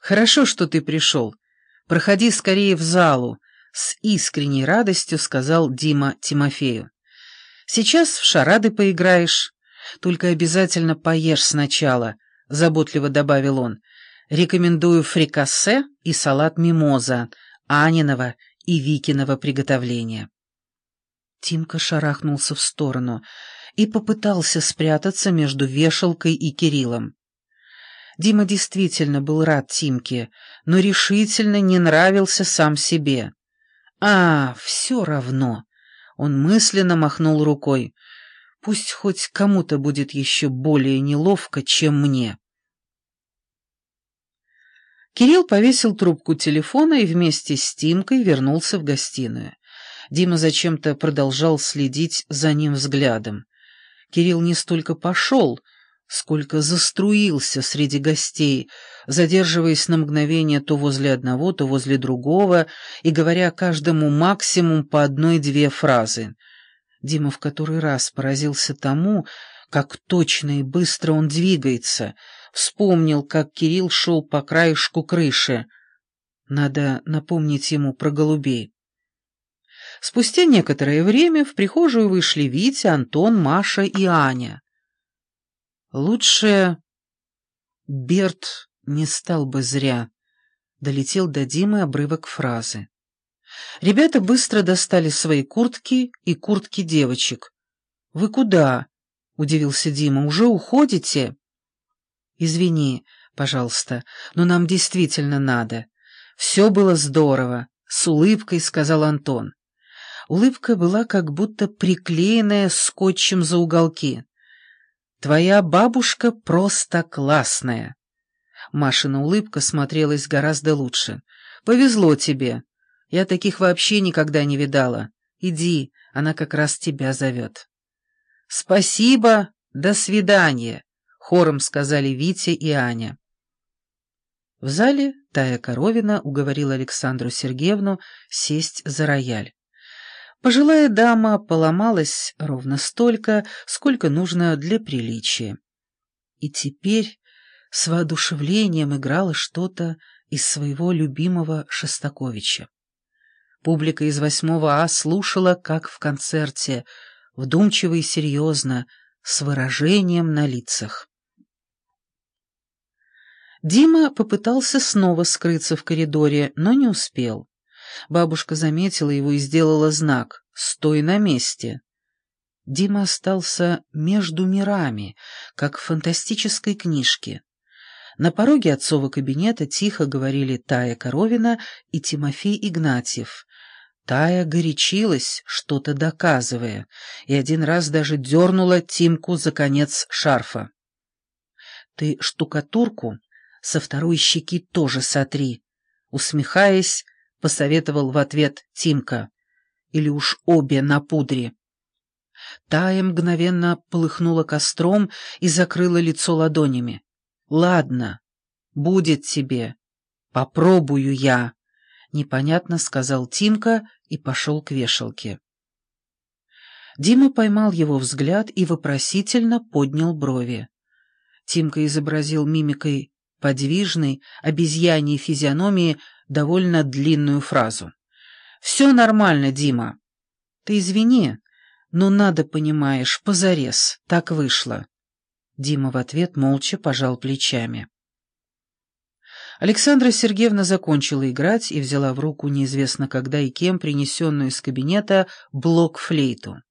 «Хорошо, что ты пришел. Проходи скорее в залу», — с искренней радостью сказал Дима Тимофею. «Сейчас в шарады поиграешь. Только обязательно поешь сначала», — заботливо добавил он. «Рекомендую фрикассе и салат мимоза, Аниного и Викиного приготовления». Тимка шарахнулся в сторону и попытался спрятаться между вешалкой и Кириллом. Дима действительно был рад Тимке, но решительно не нравился сам себе. «А, все равно!» Он мысленно махнул рукой. «Пусть хоть кому-то будет еще более неловко, чем мне». Кирилл повесил трубку телефона и вместе с Тимкой вернулся в гостиную. Дима зачем-то продолжал следить за ним взглядом. Кирилл не столько пошел, сколько заструился среди гостей, задерживаясь на мгновение то возле одного, то возле другого и говоря каждому максимум по одной-две фразы. Дима в который раз поразился тому, как точно и быстро он двигается, вспомнил, как Кирилл шел по краешку крыши. Надо напомнить ему про голубей. Спустя некоторое время в прихожую вышли Витя, Антон, Маша и Аня. Лучше Берт не стал бы зря. Долетел до Димы обрывок фразы. Ребята быстро достали свои куртки и куртки девочек. «Вы куда?» — удивился Дима. «Уже уходите?» «Извини, пожалуйста, но нам действительно надо. Все было здорово», — с улыбкой сказал Антон. Улыбка была как будто приклеенная скотчем за уголки. «Твоя бабушка просто классная!» Машина улыбка смотрелась гораздо лучше. «Повезло тебе. Я таких вообще никогда не видала. Иди, она как раз тебя зовет». «Спасибо, до свидания», — хором сказали Витя и Аня. В зале Тая Коровина уговорила Александру Сергеевну сесть за рояль. Пожилая дама поломалась ровно столько, сколько нужно для приличия. И теперь с воодушевлением играла что-то из своего любимого Шостаковича. Публика из восьмого А слушала, как в концерте, вдумчиво и серьезно, с выражением на лицах. Дима попытался снова скрыться в коридоре, но не успел. Бабушка заметила его и сделала знак «Стой на месте». Дима остался между мирами, как в фантастической книжке. На пороге отцова кабинета тихо говорили Тая Коровина и Тимофей Игнатьев. Тая горячилась, что-то доказывая, и один раз даже дернула Тимку за конец шарфа. «Ты штукатурку со второй щеки тоже сотри», усмехаясь, — посоветовал в ответ Тимка. «Или уж обе на пудре». Тая мгновенно полыхнула костром и закрыла лицо ладонями. «Ладно, будет тебе. Попробую я», — непонятно сказал Тимка и пошел к вешалке. Дима поймал его взгляд и вопросительно поднял брови. Тимка изобразил мимикой подвижной, обезьяньей физиономии довольно длинную фразу. «Все нормально, Дима. Ты извини, но надо, понимаешь, позарез. Так вышло». Дима в ответ молча пожал плечами. Александра Сергеевна закончила играть и взяла в руку неизвестно когда и кем принесенную из кабинета блок-флейту.